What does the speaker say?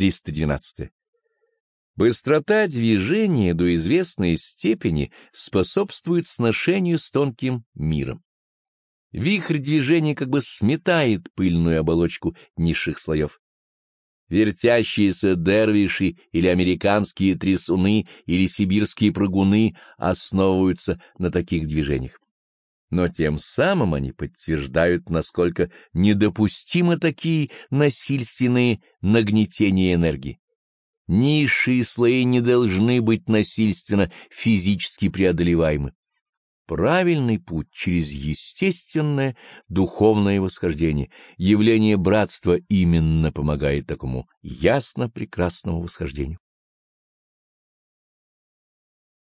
312. Быстрота движения до известной степени способствует сношению с тонким миром. Вихрь движения как бы сметает пыльную оболочку низших слоев. Вертящиеся дервиши или американские трясуны или сибирские прыгуны основываются на таких движениях. Но тем самым они подтверждают, насколько недопустимы такие насильственные нагнетения энергии. Низшие слои не должны быть насильственно физически преодолеваемы. Правильный путь через естественное духовное восхождение, явление братства именно помогает такому ясно прекрасному восхождению.